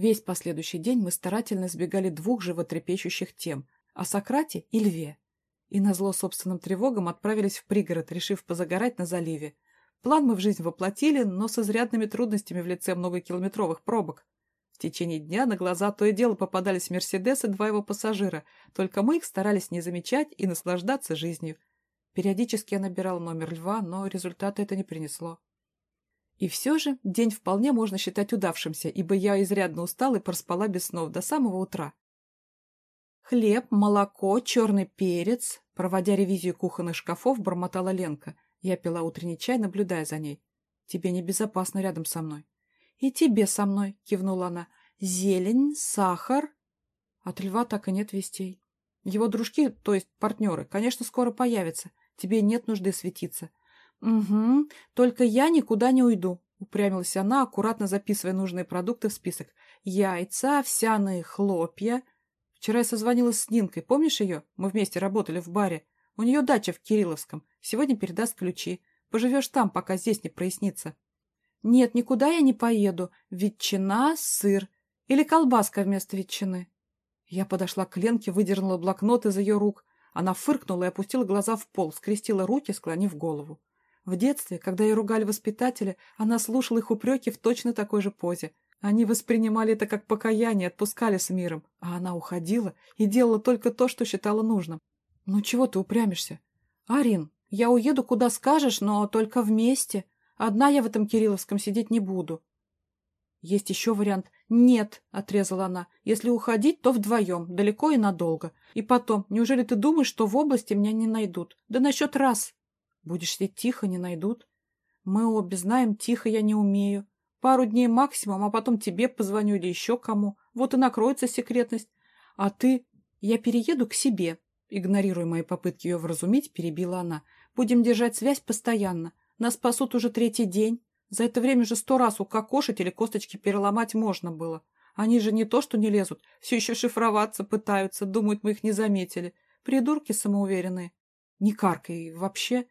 Весь последующий день мы старательно избегали двух животрепещущих тем – о Сократе и Льве. И назло собственным тревогам отправились в пригород, решив позагорать на заливе. План мы в жизнь воплотили, но с изрядными трудностями в лице многокилометровых пробок. В течение дня на глаза то и дело попадались Мерседес и два его пассажира, только мы их старались не замечать и наслаждаться жизнью. Периодически я набирал номер Льва, но результата это не принесло. И все же день вполне можно считать удавшимся, ибо я изрядно устал и проспала без снов до самого утра. Хлеб, молоко, черный перец. Проводя ревизию кухонных шкафов, бормотала Ленка. Я пила утренний чай, наблюдая за ней. Тебе небезопасно рядом со мной. И тебе со мной, кивнула она. Зелень, сахар. От льва так и нет вестей. Его дружки, то есть партнеры, конечно, скоро появятся. Тебе нет нужды светиться. Угу, только я никуда не уйду, упрямилась она, аккуратно записывая нужные продукты в список. Яйца, овсяные хлопья. Вчера я созвонилась с Нинкой, помнишь ее? Мы вместе работали в баре. У нее дача в Кирилловском. Сегодня передаст ключи. Поживешь там, пока здесь не прояснится. Нет, никуда я не поеду. Ветчина, сыр. Или колбаска вместо ветчины. Я подошла к Ленке, выдернула блокнот из ее рук. Она фыркнула и опустила глаза в пол, скрестила руки, склонив голову. В детстве, когда ее ругали воспитатели, она слушала их упреки в точно такой же позе. Они воспринимали это как покаяние, отпускали с миром, а она уходила и делала только то, что считала нужным. «Ну чего ты упрямишься?» «Арин, я уеду куда скажешь, но только вместе. Одна я в этом Кирилловском сидеть не буду». Есть еще вариант. «Нет», — отрезала она, — «если уходить, то вдвоем, далеко и надолго. И потом, неужели ты думаешь, что в области меня не найдут? Да насчет раз. Будешь сидеть тихо, не найдут. Мы обе знаем, тихо я не умею. Пару дней максимум, а потом тебе позвоню или еще кому. Вот и накроется секретность. А ты... Я перееду к себе. Игнорируя мои попытки ее вразумить, перебила она. Будем держать связь постоянно. Нас спасут уже третий день. За это время же сто раз укокошить или косточки переломать можно было. Они же не то что не лезут, все еще шифроваться пытаются, думают, мы их не заметили. Придурки самоуверенные. Не каркай, вообще...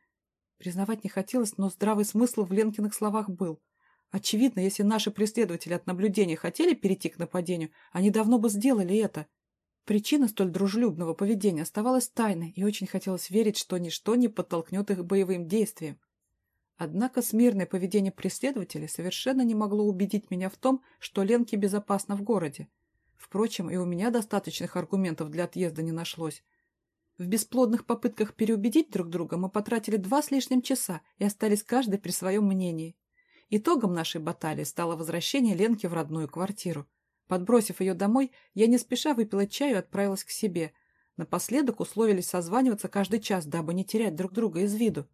Признавать не хотелось, но здравый смысл в Ленкиных словах был. Очевидно, если наши преследователи от наблюдения хотели перейти к нападению, они давно бы сделали это. Причина столь дружелюбного поведения оставалась тайной, и очень хотелось верить, что ничто не подтолкнет их к боевым действиям. Однако смирное поведение преследователей совершенно не могло убедить меня в том, что Ленке безопасно в городе. Впрочем, и у меня достаточных аргументов для отъезда не нашлось. В бесплодных попытках переубедить друг друга мы потратили два с лишним часа и остались каждый при своем мнении. Итогом нашей баталии стало возвращение Ленки в родную квартиру. Подбросив ее домой, я не спеша выпила чаю и отправилась к себе. Напоследок условились созваниваться каждый час, дабы не терять друг друга из виду.